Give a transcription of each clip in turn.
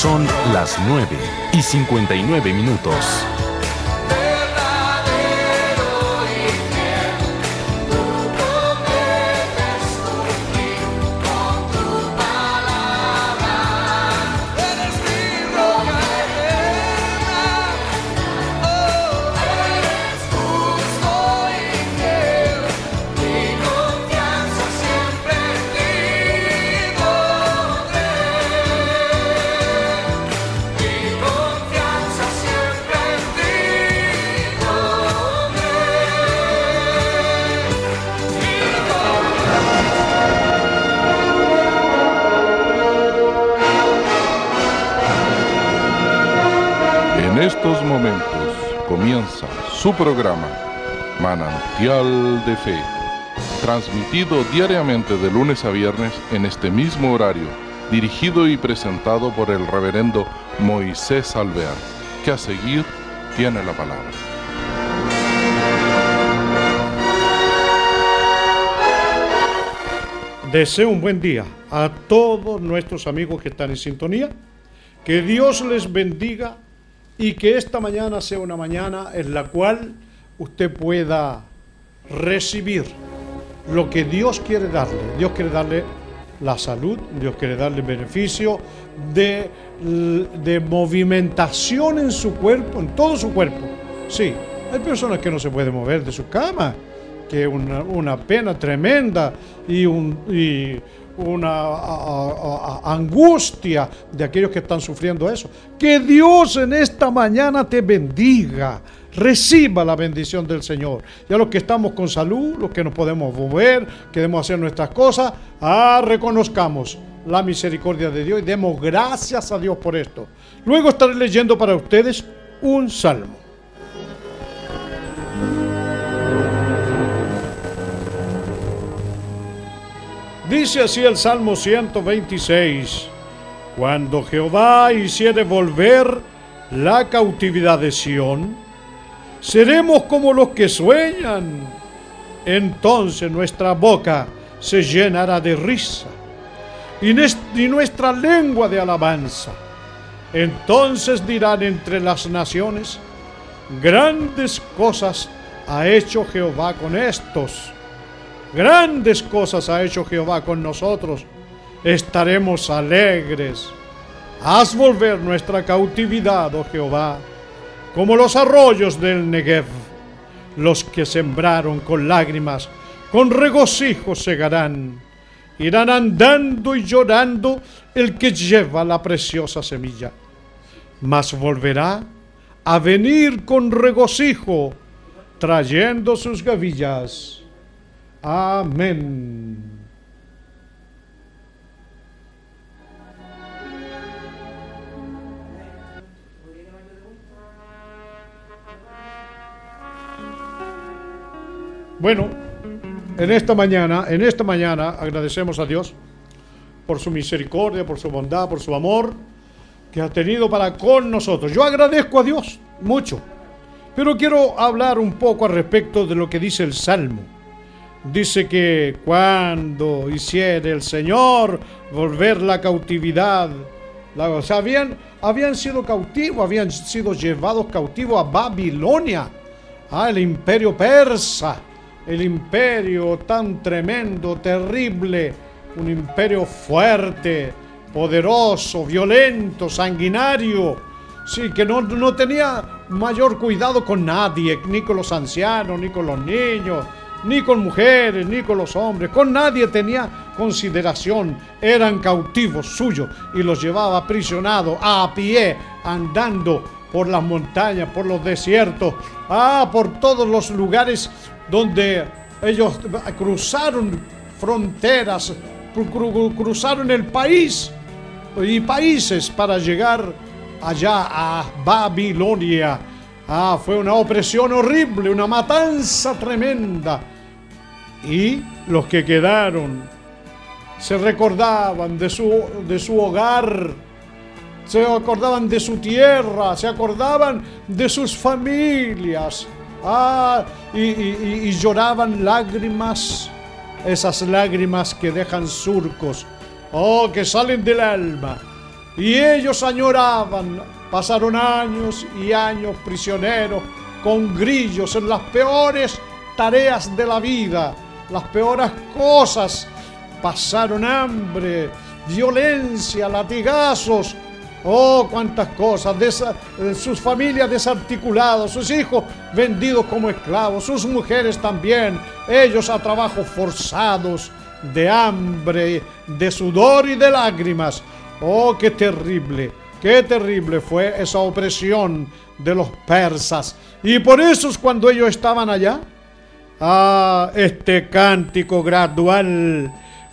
Son las 9 y 59 minutos. Su programa, Manantial de Fe, transmitido diariamente de lunes a viernes en este mismo horario, dirigido y presentado por el reverendo Moisés Alvear, que a seguir tiene la palabra. Deseo un buen día a todos nuestros amigos que están en sintonía. Que Dios les bendiga y que esta mañana sea una mañana en la cual usted pueda recibir lo que Dios quiere darle. Dios quiere darle la salud, Dios quiere darle beneficio de, de movimentación en su cuerpo, en todo su cuerpo. Sí, hay personas que no se pueden mover de su cama, que es una, una, pena tremenda y, un, una angustia de aquellos que están sufriendo eso. Que Dios en esta mañana te bendiga. Reciba la bendición del Señor. Ya los que estamos con salud, los que nos podemos mover, queremos hacer nuestras cosas, ah, reconozcamos la misericordia de Dios y demos gracias a Dios por esto. Luego estaré leyendo para ustedes un salmo. Dice así el Salmo 126, cuando Jehová hiciere volver la cautividad de Sión, seremos como los que sueñan. Entonces nuestra boca se llenará de risa y, nuestra lengua de alabanza. Entonces dirán entre las naciones, grandes cosas ha hecho Jehová con estos Grandes cosas ha hecho Jehová con nosotros. Estaremos alegres. Haz volver nuestra cautividad, oh Jehová, como los arroyos del Negev. Los que sembraron con lágrimas, con regocijo segarán. Irán andando y llorando el que lleva la preciosa semilla. Mas volverá a venir con regocijo, trayendo sus gavillas Amén. Bueno, en esta mañana, en esta mañana agradecemos a Dios por su misericordia, por su bondad, por su amor que ha tenido para con nosotros. Yo agradezco a Dios mucho, pero quiero hablar un poco al respecto de lo que dice el Salmo dice que cuando hiciera el Señor volver la cautividad, sea, habían, habían sido cautivos, habían sido llevados cautivos a Babilonia, al imperio persa, el imperio tan tremendo, terrible, un imperio fuerte, poderoso, violento, sanguinario, sí, que no, no tenía mayor cuidado con nadie, ni con los ancianos, ni con los niños, ni con mujeres, ni con los hombres, con nadie tenía consideración, eran cautivos suyos y los llevaba aprisionados a pie, andando por las montañas, por los desiertos, ah, por todos los lugares donde ellos cruzaron fronteras, cruzaron el país y países para llegar allá a Babilonia Ah, fue una opresión horrible, una matanza tremenda. Y los que quedaron se recordaban de su, de su hogar, se acordaban de su tierra, se acordaban de sus familias. Ah, y, y lloraban lágrimas, esas lágrimas que dejan surcos, oh, que salen del alma Y ellos añoraban, pasaron años y años prisioneros con grillos en las peores tareas de la vida, las peores cosas. Pasaron hambre, violencia, latigazos, Oh, cuántas cosas, sus familias desarticuladas, sus hijos vendidos como esclavos, sus mujeres también, ellos a trabajos forzados, de hambre, de sudor y de lágrimas. Oh, qué terrible, qué terrible fue esa opresión de los persas. Y por eso es cuando ellos estaban allá, ah, este cántico gradual,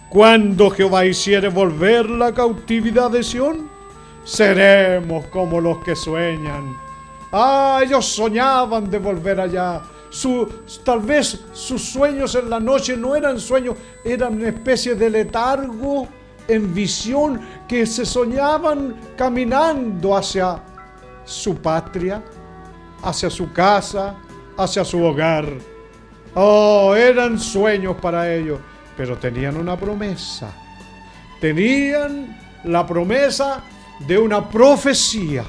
cuando Jehová hiciere volver la cautividad de Sión seremos como los que sueñan. Ah, ellos soñaban de volver allá. Su, tal vez sus sueños en la noche no eran sueños, eran una especie de letargo en visión que se soñaban caminando hacia su patria, hacia su casa, hacia su hogar. Oh, eran sueños para ellos, pero tenían una promesa. Tenían la promesa de una profecía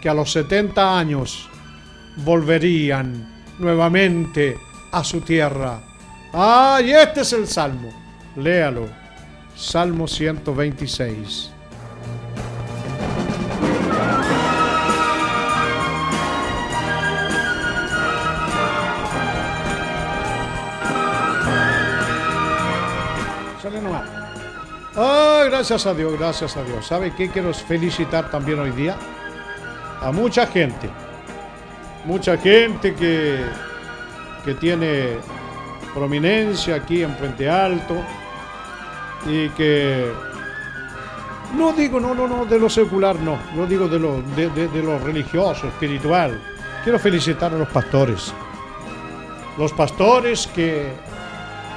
que a los 70 años volverían nuevamente a su tierra. Ah, y este es el Salmo. Léalo. Salmo 126. Sale nomás. Ah, gracias a Dios, gracias a Dios. ¿Sabe qué quiero felicitar también hoy día? A mucha gente. Mucha gente que, que tiene prominencia aquí en Puente Alto y que no digo, no, no, no, de lo secular, no, no digo de lo, de, de lo religioso, espiritual. Quiero felicitar a los pastores. Los pastores que,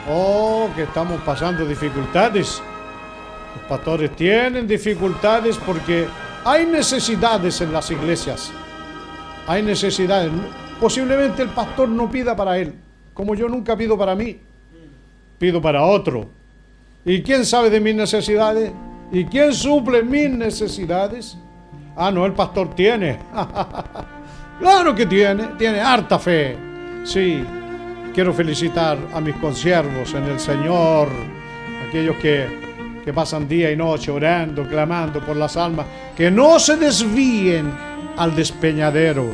oh, que estamos pasando dificultades los pastores tienen dificultades porque hay necesidades en las iglesias. Hay necesidades. Posiblemente el pastor no pida para él, como yo nunca pido para mí. Pido para otro. ¿Y quién sabe de mis necesidades? ¿Y quién suple mis necesidades? Ah, no, el pastor tiene. claro que tiene, tiene harta fe. Sí, quiero felicitar a mis consiervos en el Señor, aquellos que que pasan día y noche orando, clamando por las almas, que no se desvíen al despeñadero,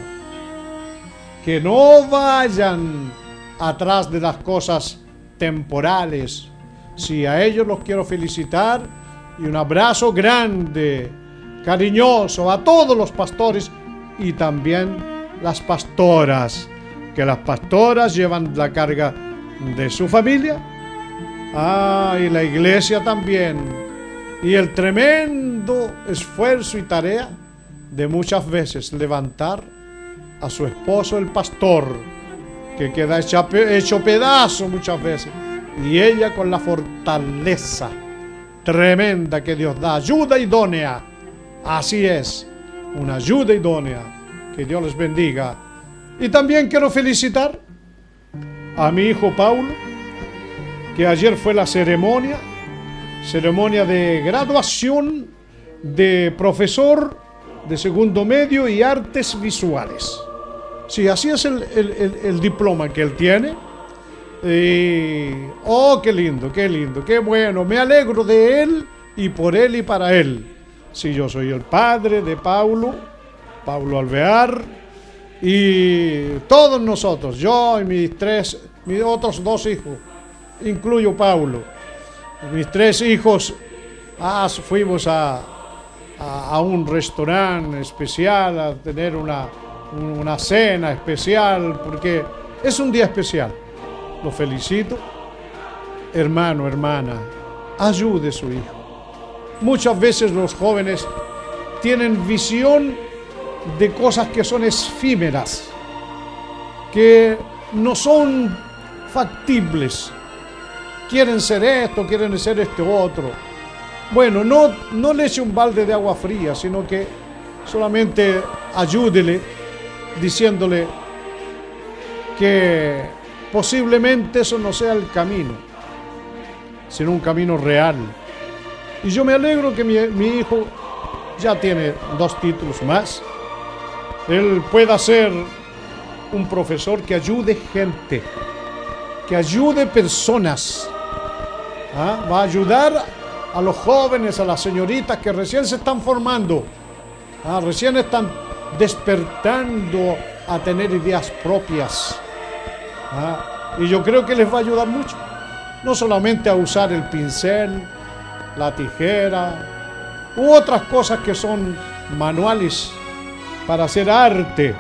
que no vayan atrás de las cosas temporales. Sí, a ellos los quiero felicitar y un abrazo grande, cariñoso a todos los pastores y también las pastoras, que las pastoras llevan la carga de su familia Ah, y la iglesia también. Y el tremendo esfuerzo y tarea de muchas veces levantar a su esposo el pastor, que queda hecho pedazo muchas veces. Y ella con la fortaleza tremenda que Dios da, ayuda idónea. Así es, una ayuda idónea. Que Dios les bendiga. Y también quiero felicitar a mi hijo Paulo que ayer fue la ceremonia, ceremonia de graduación de profesor de segundo medio y artes visuales. Sí, así es el, diploma que él tiene. Oh, qué lindo, qué lindo, qué bueno. Me alegro de él y por él y para él. Sí, yo soy el padre de Paulo, Paulo Alvear, y todos nosotros, yo y mis tres, mis otros dos hijos, incluyo Paulo. Mis tres hijos fuimos a, a, un restaurante especial, a tener una, una cena especial, porque es un día especial. Lo felicito. Hermano, hermana, ayude a su hijo. Muchas veces los jóvenes tienen visión de cosas que son efímeras, que no son factibles quieren ser esto, quieren ser este otro. Bueno, no, no le eche un balde de agua fría, sino que solamente ayúdele diciéndole que posiblemente eso no sea el camino, sino un camino real. Y yo me alegro que mi, hijo ya tiene dos títulos más. Él pueda ser un profesor que ayude gente, que ayude personas. ¿Ah? Va a ayudar a los jóvenes, a las señoritas que recién se están formando, ¿Ah? recién están despertando a tener ideas propias. ¿Ah? Y yo creo que les va a ayudar mucho. No solamente a usar el pincel, la tijera u otras cosas que son manuales para hacer arte.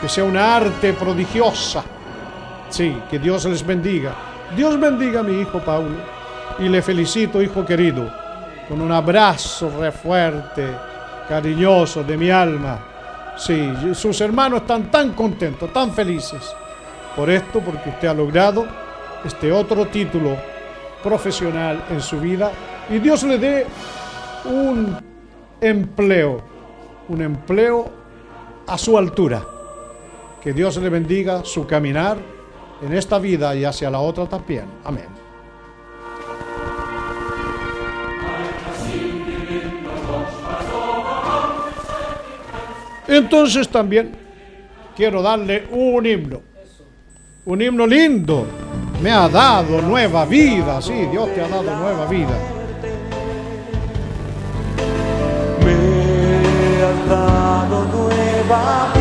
Que sea una arte prodigiosa. Sí, que Dios les bendiga. Dios bendiga a mi hijo Paulo. Y le felicito, hijo querido, con un abrazo re fuerte, cariñoso de mi alma. Sí, sus hermanos están tan contentos, tan felices por esto, porque usted ha logrado este otro título profesional en su vida y Dios le dé un empleo, un empleo a su altura. Que Dios le bendiga su caminar en esta vida y hacia la otra también. Amén. Entonces también quiero darle un himno, un himno lindo. Me ha dado nueva vida, sí, Dios te ha dado nueva vida. Me has dado nueva vida.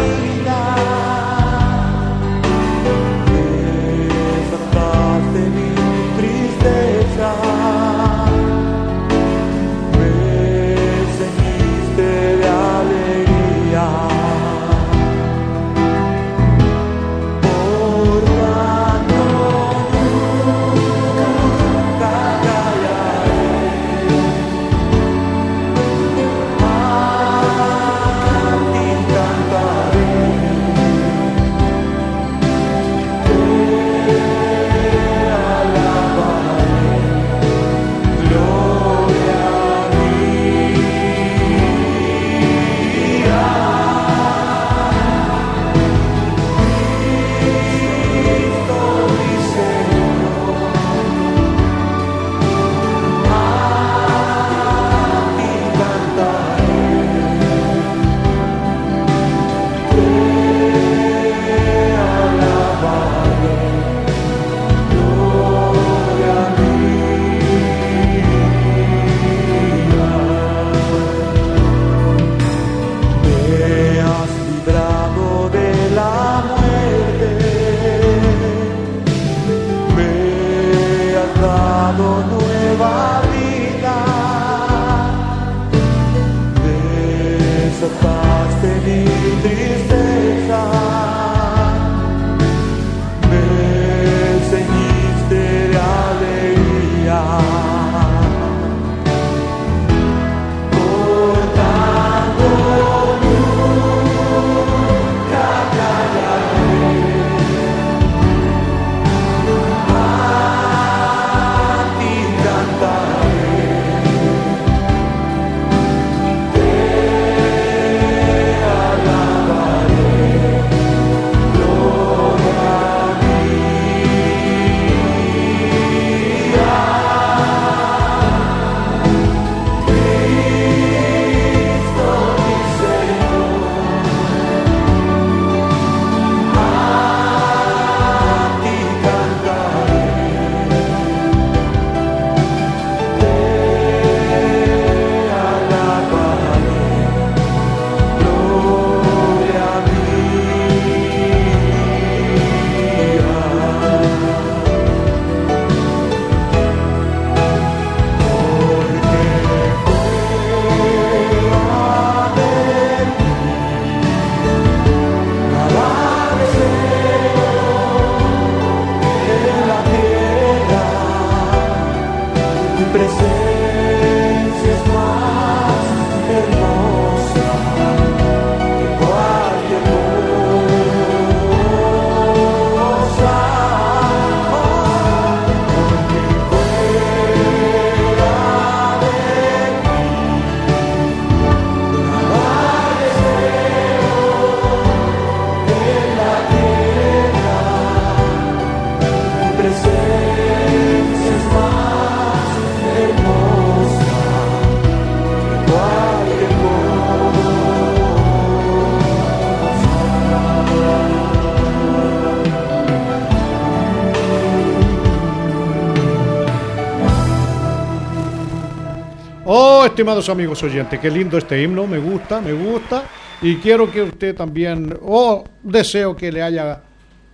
Estimados amigos oyentes, qué lindo este himno, me gusta, me gusta. Y quiero que usted también, oh, deseo que le haya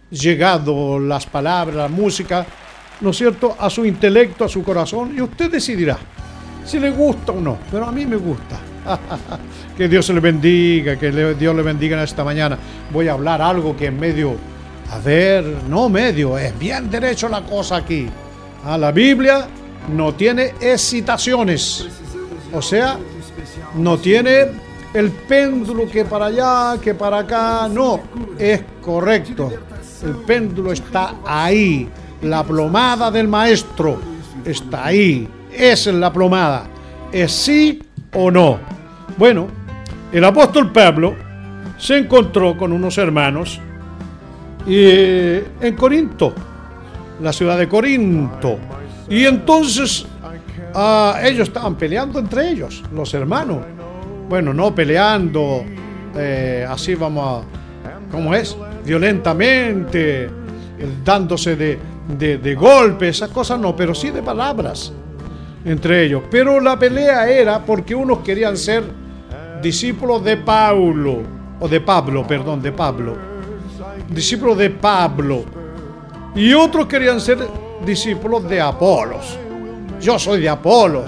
llegado las palabras, la música, ¿no es cierto?, a su intelecto, a su corazón, y usted decidirá si le gusta o no, pero a mí me gusta. que Dios le bendiga, que Dios le bendiga en esta mañana. Voy a hablar algo que en medio, a ver, no medio, es bien derecho la cosa aquí. Ah, la Biblia no tiene excitaciones, o sea, no tiene el péndulo que para allá, que para acá, no, es correcto. El péndulo está ahí, la plomada del maestro está ahí, es la plomada, es sí o no. Bueno, el apóstol Pablo se encontró con unos hermanos y, en Corinto, la ciudad de Corinto, y entonces ah, ellos estaban peleando entre ellos, los hermanos. Bueno, no peleando, eh, así vamos a, ¿cómo es? Violentamente, eh, dándose de, de, golpes, esas cosas no, pero sí de palabras entre ellos. Pero la pelea era porque unos querían ser discípulos de Paulo, o de Pablo, perdón, de Pablo, discípulos de Pablo, y otros querían ser discípulos de Apolos. Yo soy de Apolo.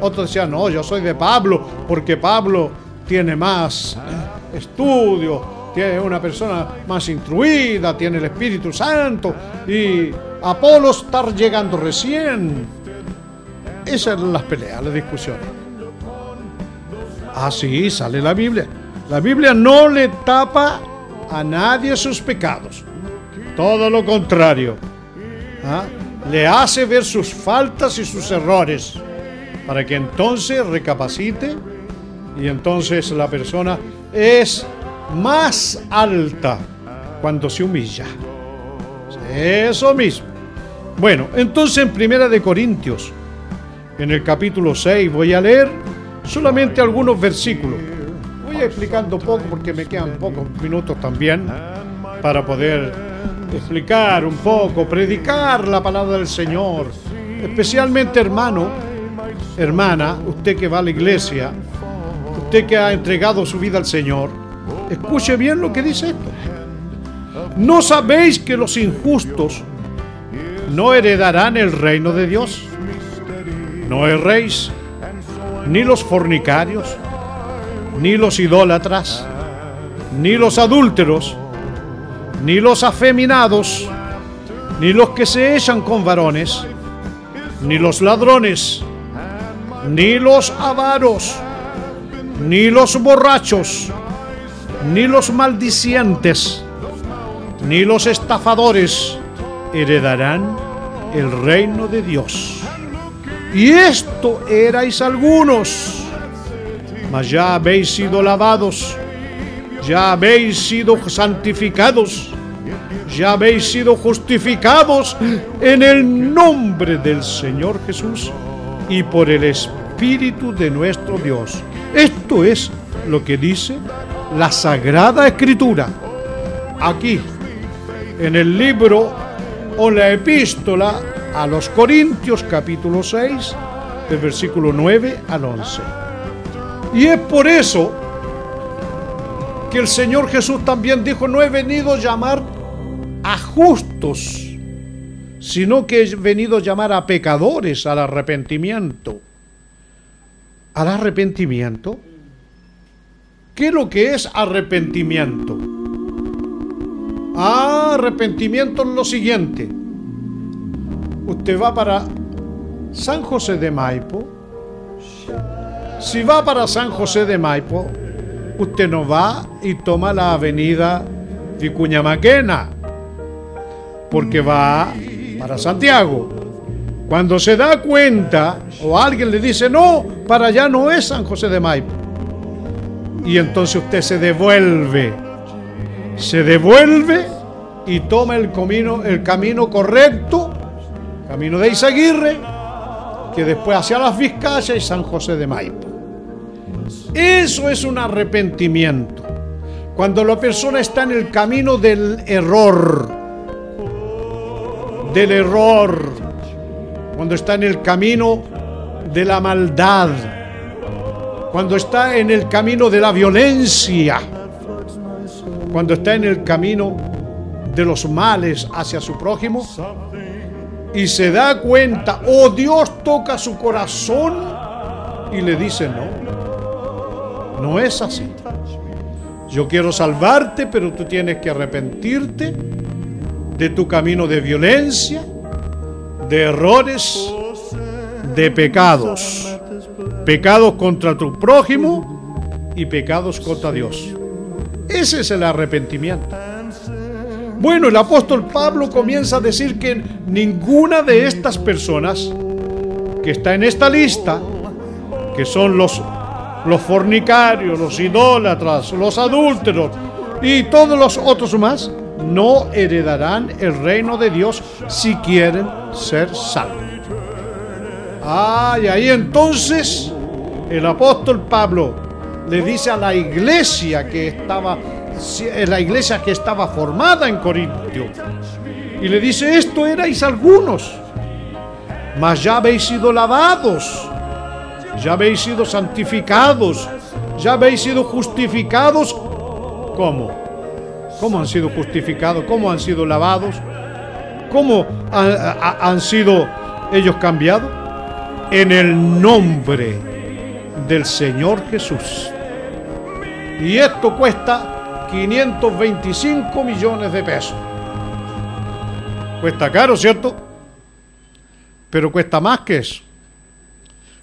Otros decían, no, yo soy de Pablo, porque Pablo tiene más eh, estudio, tiene una persona más instruida, tiene el Espíritu Santo, y Apolo está llegando recién. Esas eran las peleas, las discusiones. Así sale la Biblia. La Biblia no le tapa a nadie sus pecados. Todo lo contrario. ¿Ah? Le hace ver sus faltas y sus errores para que entonces recapacite y entonces la persona es más alta cuando se humilla. Eso mismo. Bueno, entonces en Primera de Corintios, en el capítulo 6, voy a leer solamente algunos versículos. Voy explicando poco porque me quedan pocos minutos también para poder explicar un poco, predicar la palabra del Señor. Especialmente hermano, hermana, usted que va a la iglesia, usted que ha entregado su vida al Señor, escuche bien lo que dice esto. ¿No sabéis que los injustos no heredarán el reino de Dios? No erréis, ni los fornicarios, ni los idólatras, ni los adúlteros, ni los afeminados, ni los que se echan con varones, ni los ladrones, ni los avaros, ni los borrachos, ni los maldicientes, ni los estafadores heredarán el reino de Dios. Y esto erais algunos, mas ya habéis sido lavados, ya habéis sido santificados, ya habéis sido justificados en el nombre del Señor Jesús y por el Espíritu de nuestro Dios. Esto es lo que dice la Sagrada Escritura. Aquí, en el libro o la epístola a los Corintios capítulo 6, del versículo 9 al 11. Y es por eso el Señor Jesús también dijo, no he venido a llamar a justos, sino que he venido a llamar a pecadores al arrepentimiento. ¿Al arrepentimiento? ¿Qué es lo que es arrepentimiento? Ah, arrepentimiento es lo siguiente. Usted va para San José de Maipo. Si va para San José de Maipo, usted no va y toma la avenida Vicuña Maquena, porque va para Santiago. Cuando se da cuenta o alguien le dice, no, para allá no es San José de Maipo. Y entonces usted se devuelve, se devuelve y toma el camino, el camino correcto, camino de Izaguirre, que después hacia las Vizcayas y San José de Maipo. Eso es un arrepentimiento. Cuando la persona está en el camino del error, del error, cuando está en el camino de la maldad, cuando está en el camino de la violencia, cuando está en el camino de los males hacia su prójimo y se da cuenta o Dios toca su corazón y le dice no, no es así. Yo quiero salvarte, pero tú tienes que arrepentirte de tu camino de violencia, de errores, de pecados. Pecados contra tu prójimo y pecados contra Dios. Ese es el arrepentimiento. Bueno, el apóstol Pablo comienza a decir que ninguna de estas personas que está en esta lista, que son los, los fornicarios, los idólatras, los adúlteros y todos los otros más, no heredarán el reino de Dios si quieren ser salvos. Ah, y ahí entonces el apóstol Pablo le dice a la iglesia que estaba, la iglesia que estaba formada en Corintio, y le dice, esto erais algunos, mas ya habéis sido lavados, ya habéis sido santificados, ya habéis sido justificados. ¿Cómo? ¿Cómo han sido justificados? ¿Cómo han sido lavados? ¿Cómo han sido ellos cambiados? En el nombre del Señor Jesús. Y esto cuesta 525 millones de pesos. Cuesta caro, ¿cierto? Pero cuesta más que eso.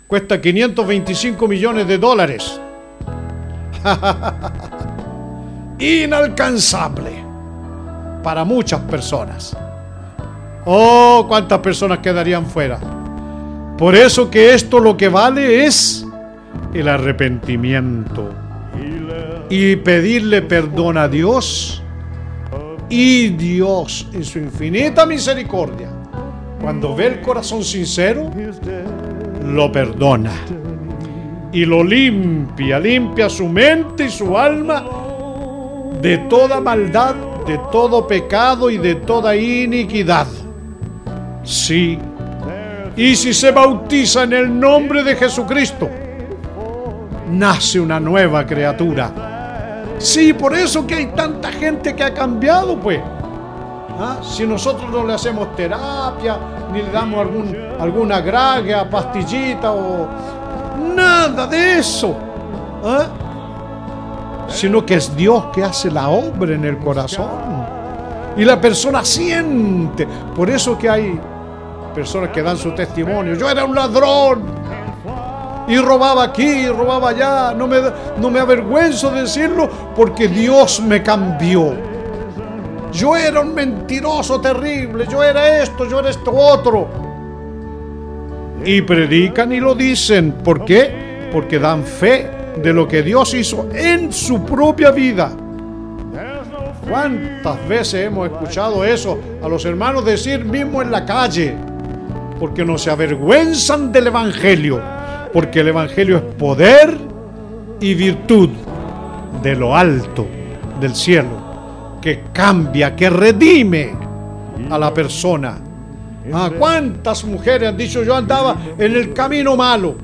Cuesta 525 millones de dólares. Inalcanzable para muchas personas. Oh, cuántas personas quedarían fuera. Por eso que esto lo que vale es el arrepentimiento y pedirle perdón a Dios y Dios en su infinita misericordia, cuando ve el corazón sincero, lo perdona y lo limpia, limpia su mente y su alma de toda maldad, de todo pecado y de toda iniquidad. Sí, y si se bautiza en el nombre de Jesucristo, nace una nueva criatura. Sí, por eso que hay tanta gente que ha cambiado, pues. ¿Ah? Si nosotros no le hacemos terapia, ni le damos algún, alguna graga, pastillita o nada de eso. ¿Ah? Sino que es Dios que hace la obra en el corazón. Y la persona siente. Por eso que hay personas que dan su testimonio. Yo era un ladrón y robaba aquí y robaba allá. No me, no me avergüenzo de decirlo porque Dios me cambió. Yo era un mentiroso terrible, yo era esto, yo era esto otro. Y predican y lo dicen. ¿Por qué? Porque dan fe de lo que Dios hizo en su propia vida. ¿Cuántas veces hemos escuchado eso a los hermanos decir mismo en la calle? Porque no se avergüenzan del Evangelio porque el Evangelio es poder y virtud de lo alto del cielo, que cambia, que redime a la persona. Ah, ¿Cuántas mujeres han dicho yo andaba en el camino malo?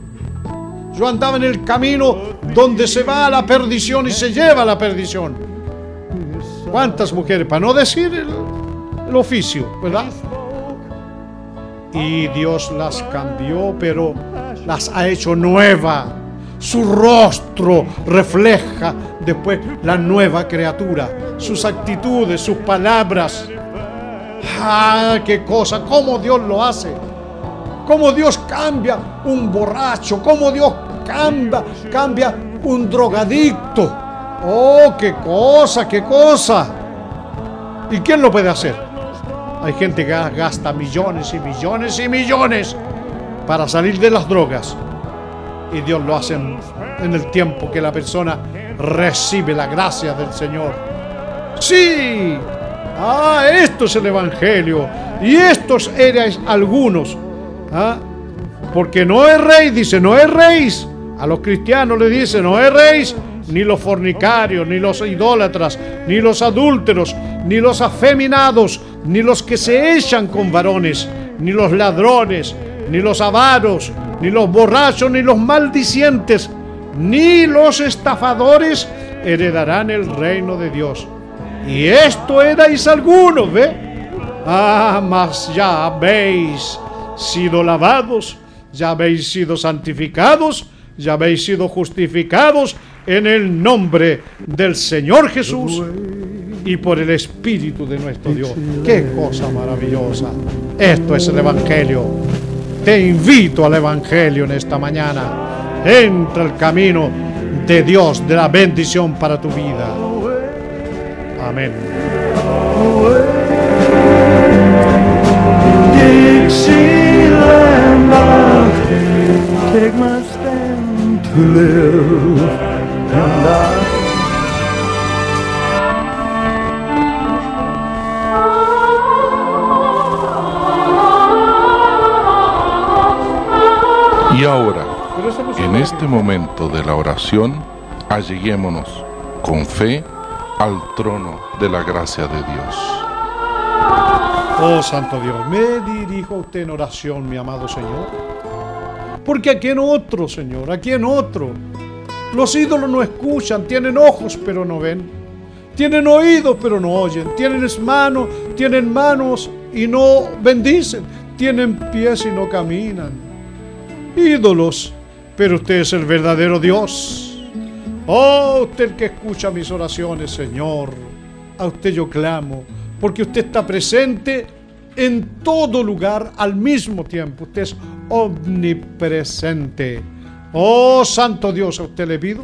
Yo andaba en el camino donde se va a la perdición y se lleva a la perdición. ¿Cuántas mujeres? Para no decir el, el oficio, ¿verdad? Y Dios las cambió, pero las ha hecho nueva. Su rostro refleja después la nueva criatura, sus actitudes, sus palabras. ¡Ah, qué cosa! ¿Cómo Dios lo hace? ¿Cómo Dios cambia un borracho? ¿Cómo Dios cambia, cambia un drogadicto? ¡Oh, qué cosa, qué cosa! ¿Y quién lo puede hacer? Hay gente que gasta millones y millones y millones para salir de las drogas. Y Dios lo hace en, el tiempo que la persona recibe la gracia del Señor. Sí, ah, esto es el Evangelio. Y estos eran algunos. ¿ah? Porque no rey dice, no rey A los cristianos le dice, no rey ni los fornicarios, ni los idólatras, ni los adúlteros, ni los afeminados, ni los que se echan con varones, ni los ladrones, ni los avaros, ni los borrachos, ni los maldicientes, ni los estafadores heredarán el reino de Dios. Y esto erais algunos, ¿ve? Ah, mas ya habéis sido lavados, ya habéis sido santificados, ya habéis sido justificados en el nombre del Señor Jesús y por el Espíritu de nuestro Dios. Qué cosa maravillosa. Esto es el Evangelio. Te invito al Evangelio en esta mañana. Entra el camino de Dios, de la bendición para tu vida. Amén. Y ahora, en este momento de la oración, alleguémonos con fe al trono de la gracia de Dios. Oh Santo Dios, me dirijo a usted en oración, mi amado Señor. Porque a quién otro, Señor, a quién otro. Los ídolos no escuchan, tienen ojos pero no ven. Tienen oídos pero no oyen. Tienen manos, tienen manos y no bendicen. Tienen pies y no caminan. Ídolos, pero usted es el verdadero Dios. Oh, usted que escucha mis oraciones, Señor. A usted yo clamo, porque usted está presente en todo lugar al mismo tiempo. Usted es omnipresente. Oh, Santo Dios, a usted le pido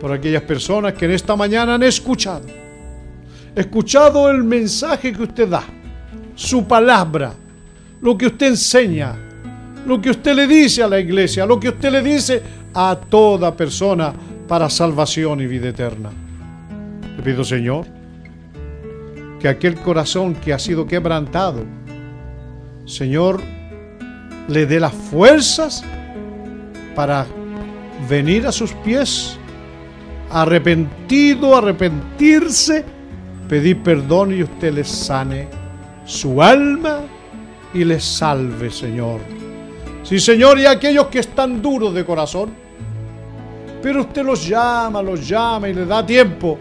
por aquellas personas que en esta mañana han escuchado, escuchado el mensaje que usted da, su palabra, lo que usted enseña, lo que usted le dice a la iglesia, lo que usted le dice a toda persona para salvación y vida eterna. Le pido, Señor, que aquel corazón que ha sido quebrantado, Señor, le dé las fuerzas para venir a sus pies, arrepentido, arrepentirse, pedir perdón y usted les sane su alma y les salve, Señor. Sí, Señor, y aquellos que están duros de corazón, pero usted los llama, los llama y le da tiempo,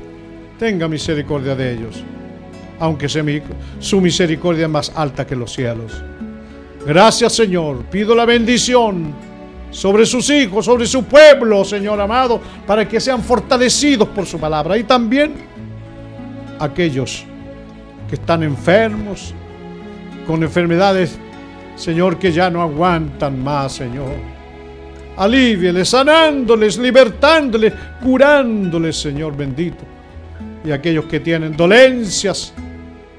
tenga misericordia de ellos, aunque su misericordia es más alta que los cielos. Gracias, Señor. Pido la bendición sobre sus hijos, sobre su pueblo, Señor amado, para que sean fortalecidos por su palabra. Y también aquellos que están enfermos, con enfermedades, Señor, que ya no aguantan más, Señor. Alíviales, sanándoles, libertándoles, curándoles, Señor bendito. Y aquellos que tienen dolencias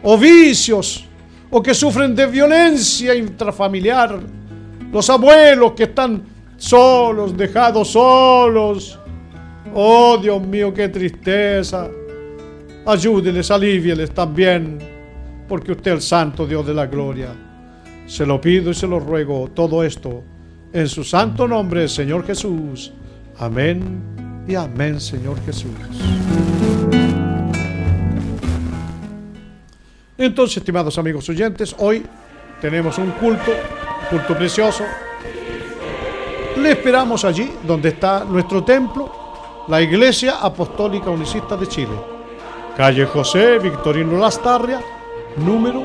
o vicios o que sufren de violencia intrafamiliar, los abuelos que están solos, dejados solos. Oh Dios mío, qué tristeza. Ayúdeles, alívieles también, porque usted es el santo Dios de la gloria. Se lo pido y se lo ruego todo esto en su santo nombre, Señor Jesús. Amén y amén, Señor Jesús. Entonces, estimados amigos oyentes, hoy tenemos un culto, culto precioso. Le esperamos allí, donde está nuestro templo, la Iglesia Apostólica Unicista de Chile. Calle José Victorino Lastarria, número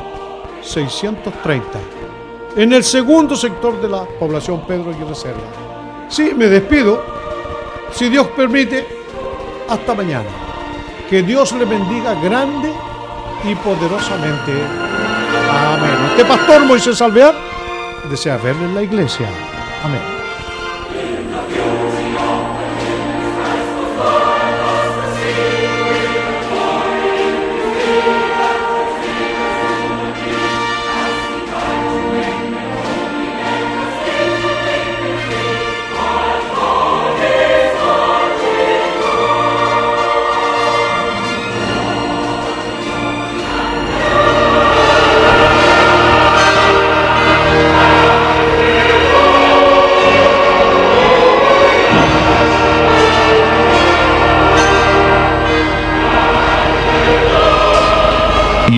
630. En el segundo sector de la población Pedro Aguirre Cerda. Sí, me despido. Si Dios permite, hasta mañana. Que Dios le bendiga grande y poderosamente. Amén. Este pastor Moisés Alvear desea verle en la iglesia. Amén.